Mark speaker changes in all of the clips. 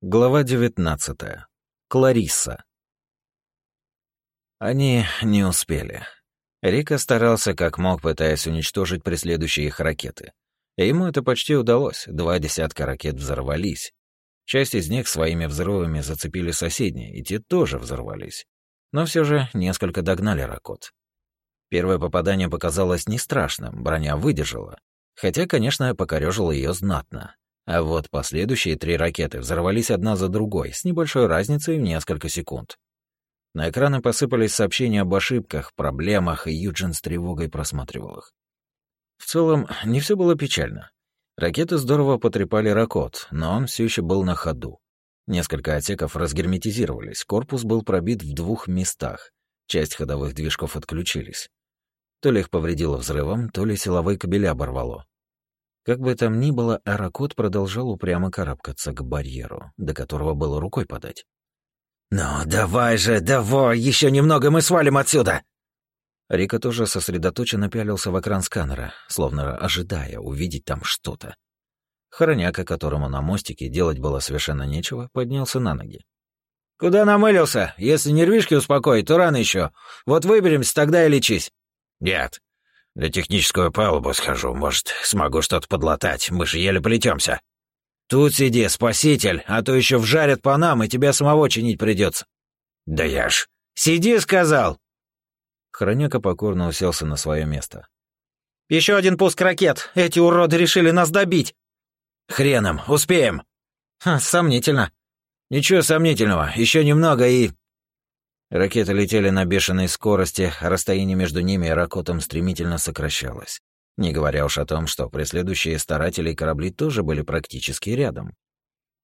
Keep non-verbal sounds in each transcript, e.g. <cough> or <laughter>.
Speaker 1: Глава 19. Кларисса. Они не успели. Рика старался как мог, пытаясь уничтожить преследующие их ракеты. И ему это почти удалось. Два десятка ракет взорвались. Часть из них своими взрывами зацепили соседние, и те тоже взорвались. Но все же несколько догнали Ракот. Первое попадание показалось не страшным, броня выдержала. Хотя, конечно, покорёжило ее знатно. А вот последующие три ракеты взорвались одна за другой, с небольшой разницей в несколько секунд. На экраны посыпались сообщения об ошибках, проблемах, и Юджин с тревогой просматривал их. В целом, не все было печально. Ракеты здорово потрепали Ракот, но он все еще был на ходу. Несколько отсеков разгерметизировались, корпус был пробит в двух местах, часть ходовых движков отключились. То ли их повредило взрывом, то ли силовые кабели оборвало. Как бы там ни было, Аракот продолжал упрямо карабкаться к барьеру, до которого было рукой подать.
Speaker 2: «Ну, давай же, давай, еще немного мы свалим отсюда!»
Speaker 1: Рика тоже сосредоточенно пялился в экран сканера, словно ожидая увидеть там что-то. Хороняка, которому на мостике делать было совершенно нечего, поднялся на ноги.
Speaker 2: «Куда намылился? Если нервишки успокоить, то рано еще. Вот выберемся, тогда и лечись». «Нет, на техническую палубу схожу, может, смогу что-то подлатать, мы же еле плетемся. Тут сиди, спаситель, а то еще вжарят по нам, и тебя самого чинить придется. Да я ж... Сиди, сказал!
Speaker 1: Хроняка покорно уселся на свое место.
Speaker 3: Еще один пуск ракет. Эти уроды решили нас добить.
Speaker 2: Хреном, успеем.
Speaker 3: Ха, сомнительно.
Speaker 2: Ничего сомнительного, еще немного и...
Speaker 1: Ракеты летели на бешеной скорости, а расстояние между ними и Ракотом стремительно сокращалось. Не говоря уж о том, что преследующие старатели корабли тоже были практически рядом.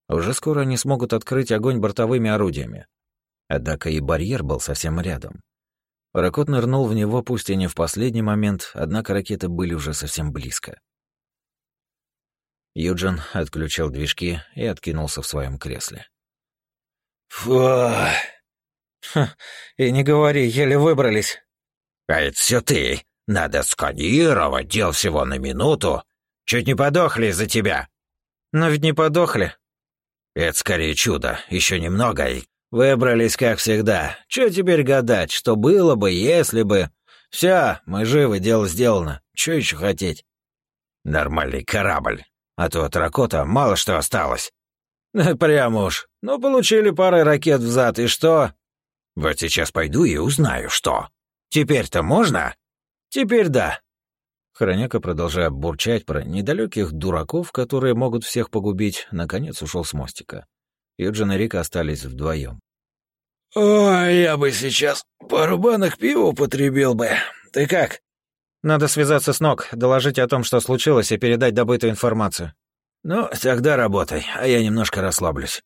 Speaker 1: Уже скоро они смогут открыть огонь бортовыми орудиями. Однако и барьер был совсем рядом. Ракот нырнул в него, пусть и не в последний момент, однако ракеты были уже совсем близко. Юджин отключил движки и откинулся в своем кресле.
Speaker 2: «Фу!»
Speaker 3: Ха, и не говори, еле выбрались.
Speaker 2: А это все ты. Надо сканировать, дел всего на минуту. Чуть не подохли из-за тебя.
Speaker 3: Но ведь не подохли.
Speaker 2: Это скорее чудо. Еще немного и... Выбрались, как всегда. Че теперь гадать, что было бы, если бы... Все, мы живы, дело сделано. Че еще хотеть? Нормальный корабль. А то от Ракота мало что осталось. <laughs> Прямо уж. Ну, получили пару ракет взад, и что? Вот сейчас пойду и узнаю, что. Теперь-то можно? Теперь да.
Speaker 1: Хроняка, продолжая бурчать про недалеких дураков, которые могут всех погубить, наконец ушел с мостика. Юджин и Рика остались вдвоем.
Speaker 2: «Ой, я бы сейчас пару банок пива употребил бы. Ты как?»
Speaker 3: «Надо связаться с Ног, доложить о том, что случилось, и передать добытую информацию».
Speaker 2: «Ну, тогда работай, а я немножко расслаблюсь».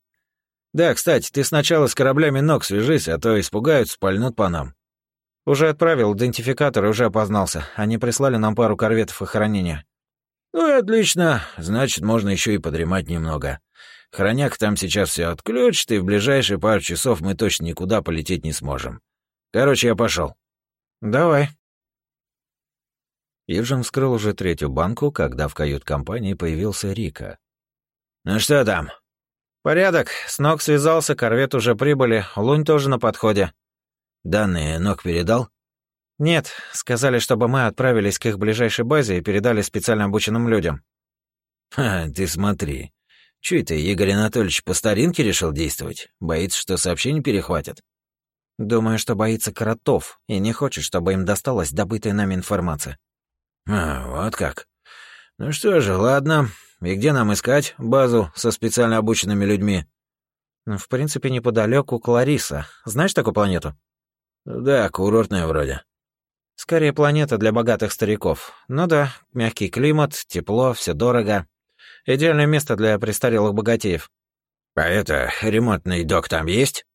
Speaker 2: Да, кстати, ты сначала с кораблями ног свяжись, а то испугаются, спальнут по нам.
Speaker 3: Уже отправил идентификатор и уже опознался. Они прислали нам пару корветов охранения.
Speaker 2: Ну и отлично. Значит, можно еще и подремать немного. Хроняк там сейчас все отключит, и в ближайшие пару часов мы точно никуда полететь не сможем. Короче, я пошел.
Speaker 3: Давай.
Speaker 1: Юджин вскрыл уже третью банку, когда в кают-компании появился Рика.
Speaker 2: «Ну что там?»
Speaker 3: «Порядок. С ног связался, корвет уже прибыли, лунь тоже на подходе».
Speaker 2: «Данные ног передал?»
Speaker 3: «Нет. Сказали, чтобы мы отправились к их ближайшей базе и передали специально обученным людям».
Speaker 2: «Ха, ты смотри. Чё это, Игорь Анатольевич по старинке решил действовать? Боится, что сообщение перехватят?»
Speaker 3: «Думаю, что боится кротов и не хочет, чтобы им досталась добытая нами информация».
Speaker 2: «А, вот как. Ну что же, ладно. И где нам искать базу со специально обученными людьми?
Speaker 3: Ну, в принципе, неподалеку Клариса. Знаешь такую планету?
Speaker 2: Да, курортная вроде.
Speaker 3: Скорее планета для богатых стариков. Ну да, мягкий климат, тепло, все дорого. Идеальное место для престарелых богатеев.
Speaker 2: А это, ремонтный док там есть?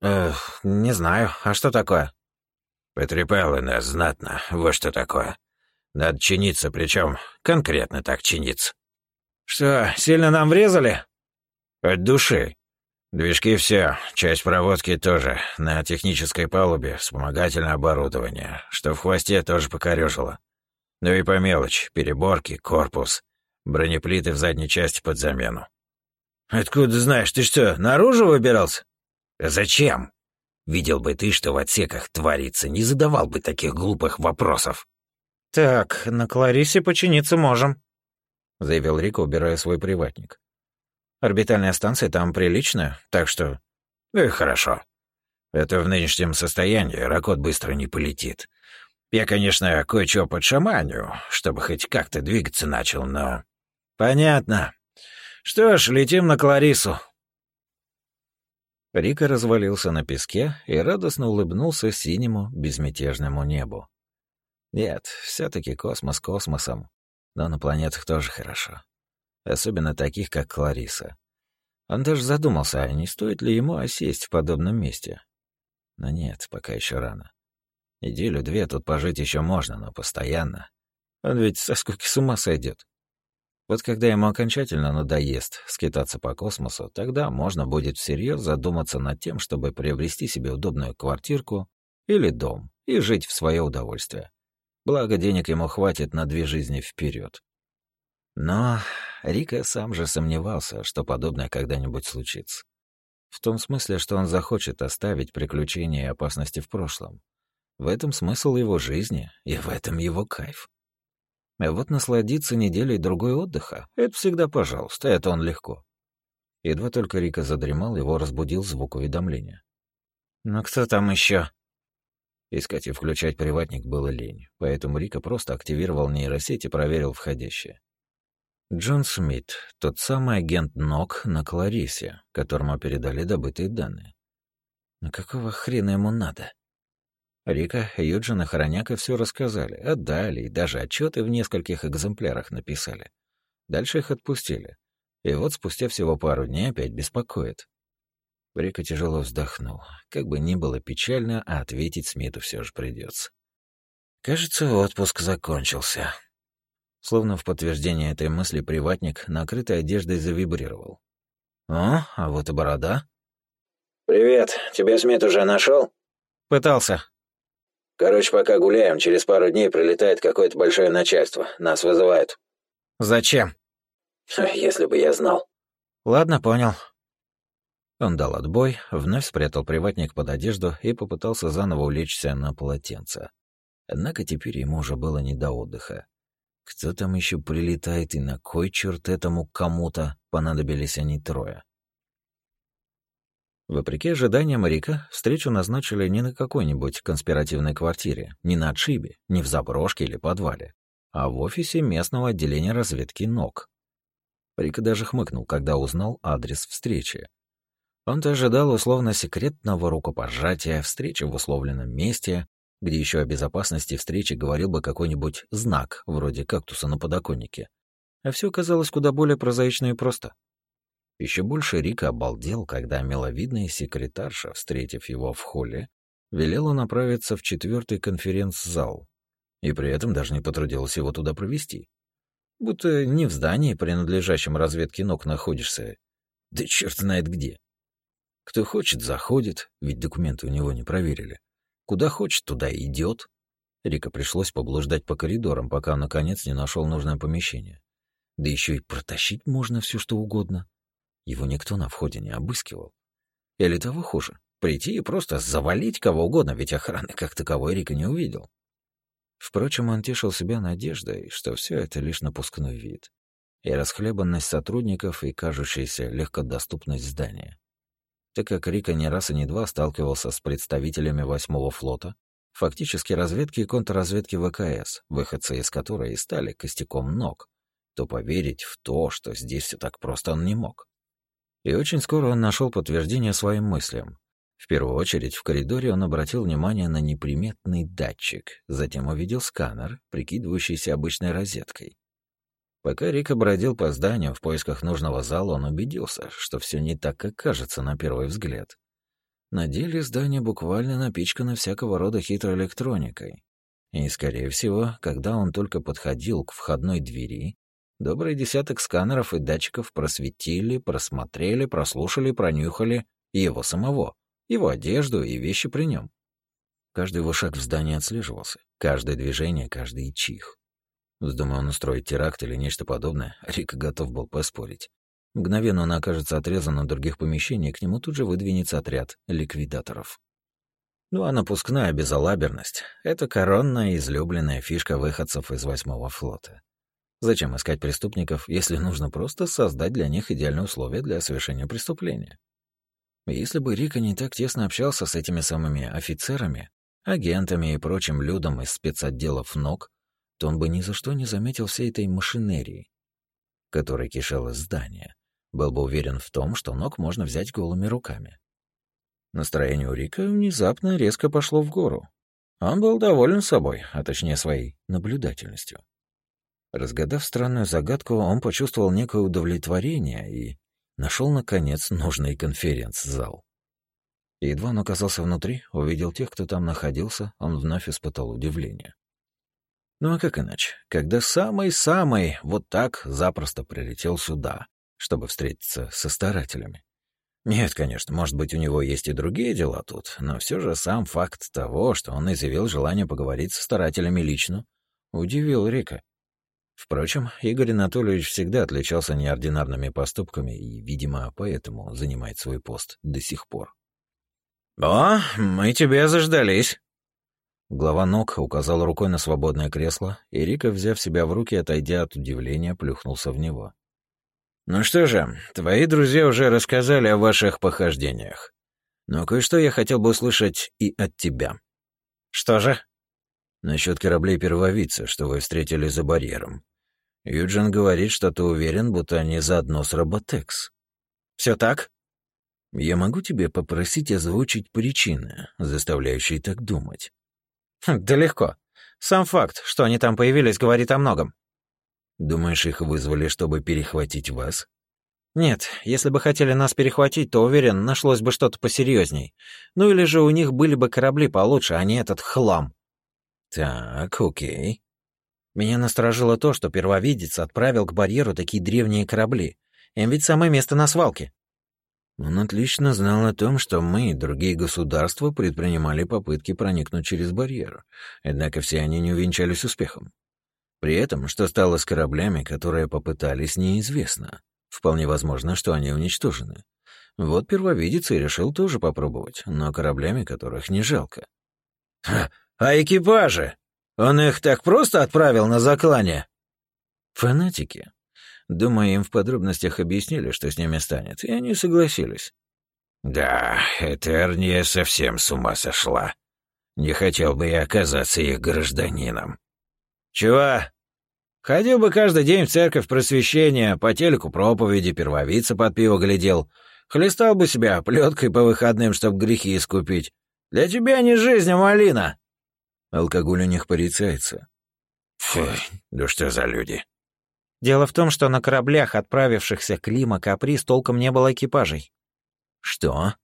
Speaker 3: Эх, не знаю. А что такое?
Speaker 2: Потрепало нас знатно. Вот что такое. Надо чиниться, причем конкретно так чиниться.
Speaker 3: «Что, сильно нам врезали?»
Speaker 2: «От души. Движки все, часть проводки тоже. На технической палубе вспомогательное оборудование, что в хвосте тоже покорёжило. Ну и по мелочи, переборки, корпус, бронеплиты в задней части под замену». «Откуда знаешь? Ты что, наружу выбирался?» «Зачем? Видел бы ты, что в отсеках творится, не задавал бы таких глупых вопросов».
Speaker 3: «Так, на Кларисе починиться можем», — заявил Рика, убирая свой приватник. «Орбитальная станция там приличная, так что...»
Speaker 2: «Ну и хорошо. Это в нынешнем состоянии Ракот быстро не полетит. Я, конечно, кое-что подшаманю, чтобы хоть как-то двигаться начал, но...» «Понятно. Что ж, летим на Кларису».
Speaker 1: Рика развалился на песке и радостно улыбнулся синему безмятежному небу. Нет, все таки космос космосом, но на планетах тоже хорошо. Особенно таких, как Клариса. Он даже задумался, а не стоит ли ему осесть в подобном месте. Но нет, пока еще рано. Неделю-две тут пожить еще можно, но постоянно. Он ведь со скуки с ума сойдет. Вот когда ему окончательно надоест скитаться по космосу, тогда можно будет всерьез задуматься над тем, чтобы приобрести себе удобную квартирку или дом и жить в свое удовольствие. Благо, денег ему хватит на две жизни вперед. Но Рика сам же сомневался, что подобное когда-нибудь случится. В том смысле, что он захочет оставить приключения и опасности в прошлом. В этом смысл его жизни, и в этом его кайф. А вот насладиться неделей другой отдыха — это всегда пожалуйста, это он легко. Едва только Рика задремал, его разбудил звук уведомления.
Speaker 3: «Ну кто там еще?
Speaker 1: Искать и включать приватник было лень, поэтому Рика просто активировал нейросеть и проверил входящее. Джон Смит, тот самый агент НОК на Кларисе, которому передали добытые данные. Но какого хрена ему надо? Рика, Юджин и Хороняка все рассказали, отдали и даже отчеты в нескольких экземплярах написали. Дальше их отпустили. И вот спустя всего пару дней опять беспокоит. Рика тяжело вздохнул. Как бы ни было печально, а ответить Смиту все же придется. Кажется, отпуск закончился. Словно в подтверждение этой мысли приватник, накрытой одеждой, завибрировал. «О, а вот и борода».
Speaker 2: «Привет. Тебя Смит уже нашел?
Speaker 3: «Пытался.
Speaker 2: Короче, пока гуляем, через пару дней прилетает какое-то большое начальство. Нас вызывают.
Speaker 3: Зачем?
Speaker 2: Если бы я знал.
Speaker 3: Ладно, понял.
Speaker 1: Он дал отбой, вновь спрятал приватник под одежду и попытался заново улечься на полотенце. Однако теперь ему уже было не до отдыха. Кто там еще прилетает и на кой черт этому кому-то понадобились они трое? Вопреки ожиданиям Рика, встречу назначили не на какой-нибудь конспиративной квартире, не на отшибе, не в заброшке или подвале, а в офисе местного отделения разведки НОК. Рика даже хмыкнул, когда узнал адрес встречи. Он-то ожидал условно-секретного рукопожатия, встречи в условленном месте, где еще о безопасности встречи говорил бы какой-нибудь знак, вроде кактуса на подоконнике. А все казалось куда более прозаично и просто. Еще больше Рика обалдел, когда миловидная секретарша, встретив его в холле, велела направиться в четвертый конференц-зал, и при этом даже не потрудилась его туда провести. Будто не в здании, принадлежащем разведке ног, находишься, да черт знает где. Кто хочет, заходит, ведь документы у него не проверили. Куда хочет, туда и идет. Рика пришлось поблуждать по коридорам, пока он, наконец, не нашел нужное помещение. Да еще и протащить можно все что угодно. Его никто на входе не обыскивал. Или того хуже, прийти и просто завалить кого угодно, ведь охраны как таковой Рика не увидел. Впрочем, он тешил себя надеждой, что все это лишь напускной вид. И расхлебанность сотрудников, и кажущаяся легкодоступность здания. Так как Рика не раз и не два сталкивался с представителями восьмого флота, фактически разведки и контрразведки ВКС, выходцы из которой стали костяком ног, то поверить в то, что здесь все так просто он не мог. И очень скоро он нашел подтверждение своим мыслям. В первую очередь в коридоре он обратил внимание на неприметный датчик, затем увидел сканер, прикидывающийся обычной розеткой. Пока Рика бродил по зданию в поисках нужного зала, он убедился, что все не так, как кажется на первый взгляд. На деле здание буквально напичкано всякого рода хитрой электроникой. И, скорее всего, когда он только подходил к входной двери, Добрый десяток сканеров и датчиков просветили, просмотрели, прослушали, пронюхали его самого, его одежду и вещи при нем. Каждый его шаг в здании отслеживался, каждое движение, каждый чих. Вздумая он устроить теракт или нечто подобное, Рик готов был поспорить. Мгновенно он окажется отрезан от других помещений, к нему тут же выдвинется отряд ликвидаторов. Ну а напускная безалаберность — это коронная излюбленная фишка выходцев из восьмого флота. Зачем искать преступников, если нужно просто создать для них идеальные условия для совершения преступления? Если бы Рика не так тесно общался с этими самыми офицерами, агентами и прочим людом из спецотделов НОК, то он бы ни за что не заметил всей этой машинерии, которой кишело здание. Был бы уверен в том, что НОК можно взять голыми руками. Настроение у Рика внезапно резко пошло в гору. Он был доволен собой, а точнее своей наблюдательностью. Разгадав странную загадку, он почувствовал некое удовлетворение и нашел, наконец, нужный конференц-зал. Едва он оказался внутри, увидел тех, кто там находился, он вновь испытал удивление. Ну а как иначе, когда самый-самый вот так запросто прилетел сюда, чтобы встретиться со старателями? Нет, конечно, может быть, у него есть и другие дела тут, но все же сам факт того, что он изъявил желание поговорить со старателями лично, удивил Рика. Впрочем, Игорь Анатольевич всегда отличался неординарными поступками и, видимо, поэтому занимает свой пост до сих пор.
Speaker 3: «О, мы тебя заждались!»
Speaker 1: Глава ног указал рукой на свободное кресло, и Рика, взяв себя в руки, отойдя от удивления, плюхнулся в него.
Speaker 3: «Ну что же, твои друзья уже рассказали о ваших похождениях. Но кое-что я хотел бы услышать и от тебя». «Что же?»
Speaker 1: «Насчет кораблей первовица, что вы встретили за барьером. Юджин говорит, что ты уверен, будто они заодно с Роботекс».
Speaker 3: «Все так?»
Speaker 1: «Я могу тебе попросить озвучить причины, заставляющие так думать?»
Speaker 3: Хм, да легко. Сам факт, что они там появились, говорит о многом.
Speaker 1: Думаешь, их вызвали, чтобы перехватить вас?
Speaker 3: Нет, если бы хотели нас перехватить, то, уверен, нашлось бы что-то посерьезней. Ну или же у них были бы корабли получше, а не этот хлам.
Speaker 1: Так, окей.
Speaker 3: Меня насторожило то, что первовидец отправил к барьеру такие древние корабли. Им ведь самое место на свалке.
Speaker 1: Он отлично знал о том, что мы и другие государства предпринимали попытки проникнуть через барьер, однако все они не увенчались успехом. При этом, что стало с кораблями, которые попытались, неизвестно. Вполне возможно, что они уничтожены. Вот первовидец и решил тоже попробовать, но кораблями, которых не жалко.
Speaker 3: «А экипажи? Он их так просто отправил на заклание?»
Speaker 1: «Фанатики», Думаю, им в подробностях объяснили, что с ними станет, и они согласились.
Speaker 2: Да, Этерния совсем с ума сошла. Не хотел бы я оказаться их гражданином.
Speaker 3: Чего? Ходил бы каждый день в церковь просвещения, по телеку проповеди, первовица под пиво глядел. Хлестал бы себя плеткой по выходным, чтоб грехи искупить. Для тебя не жизнь, а малина.
Speaker 1: Алкоголь у них порицается.
Speaker 2: Фу, да что за люди?
Speaker 3: Дело в том, что на кораблях, отправившихся к Лима Каприз, толком не было экипажей.
Speaker 1: Что?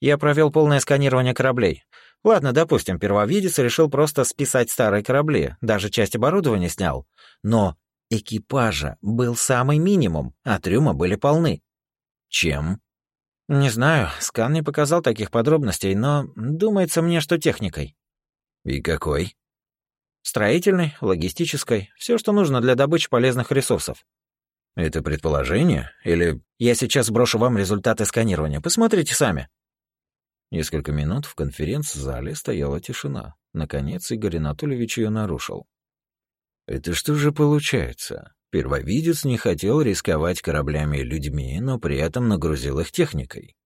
Speaker 3: Я провел полное сканирование кораблей. Ладно, допустим, первовидец решил просто списать старые корабли, даже часть оборудования снял. Но экипажа был самый минимум, а трюмы были полны.
Speaker 1: Чем?
Speaker 3: Не знаю, скан не показал таких подробностей, но думается мне, что техникой.
Speaker 1: И какой?
Speaker 3: Строительной, логистической, все, что нужно для добычи полезных ресурсов.
Speaker 1: Это предположение? Или...
Speaker 3: Я сейчас брошу вам результаты сканирования. Посмотрите сами.
Speaker 1: Несколько минут в конференц-зале стояла тишина. Наконец Игорь Анатольевич ее нарушил. Это что же получается? Первовидец не хотел рисковать кораблями и людьми, но при этом нагрузил их техникой.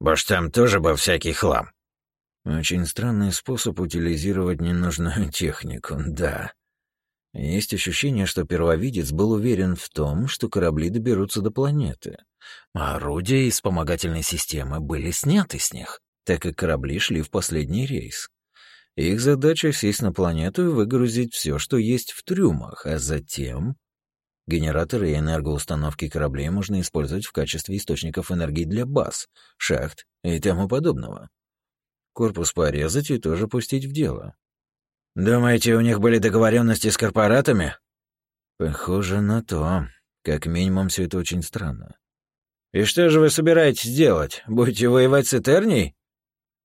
Speaker 2: Баш там тоже был всякий хлам.
Speaker 1: Очень странный способ утилизировать ненужную <laughs> технику, да. Есть ощущение, что первовидец был уверен в том, что корабли доберутся до планеты. А орудия и вспомогательной системы были сняты с них, так как корабли шли в последний рейс. Их задача — сесть на планету и выгрузить все, что есть в трюмах, а затем... Генераторы и энергоустановки кораблей можно использовать в качестве источников энергии для баз, шахт и тому подобного корпус порезать и тоже пустить в дело.
Speaker 3: Думаете, у них были договоренности с корпоратами?
Speaker 1: Похоже на то. Как минимум, все это очень странно.
Speaker 3: И что же вы собираетесь делать? Будете воевать с Этернией?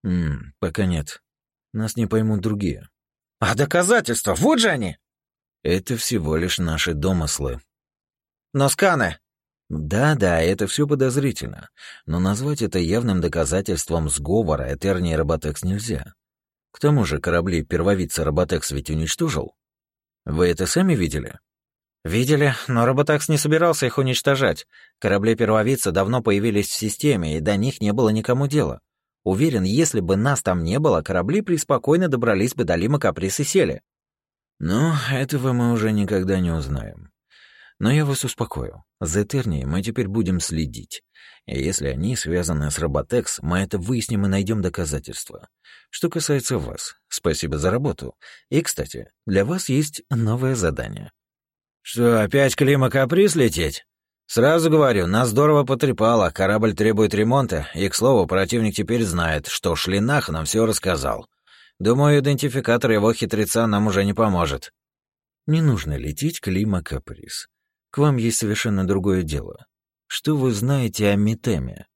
Speaker 1: Ммм, пока нет. Нас не поймут другие.
Speaker 3: А доказательства? Вот же они!
Speaker 1: Это всего лишь наши домыслы.
Speaker 3: Но сканы!
Speaker 1: Да-да, это все подозрительно, но назвать это явным доказательством сговора Этерни и Роботекс нельзя. К тому же корабли первовица Роботекс ведь уничтожил. Вы это сами видели?
Speaker 3: Видели, но Роботекс не собирался их уничтожать. Корабли первовица давно появились в системе, и до них не было никому дела. Уверен, если бы нас там не было, корабли преспокойно добрались бы до Лима Каприс и сели.
Speaker 1: Ну, этого мы уже никогда не узнаем. Но я вас успокою. За Этернией мы теперь будем следить. И если они связаны с Роботекс, мы это выясним и найдем доказательства. Что касается вас, спасибо за работу. И, кстати, для вас есть новое задание.
Speaker 2: Что, опять Клима Каприз лететь? Сразу говорю, нас здорово потрепало, корабль требует ремонта, и, к слову, противник теперь знает, что Шлинах нам все рассказал. Думаю, идентификатор его хитреца нам уже не поможет.
Speaker 1: Не нужно лететь Клима Каприз. К вам есть совершенно другое дело. Что вы знаете о Митеме?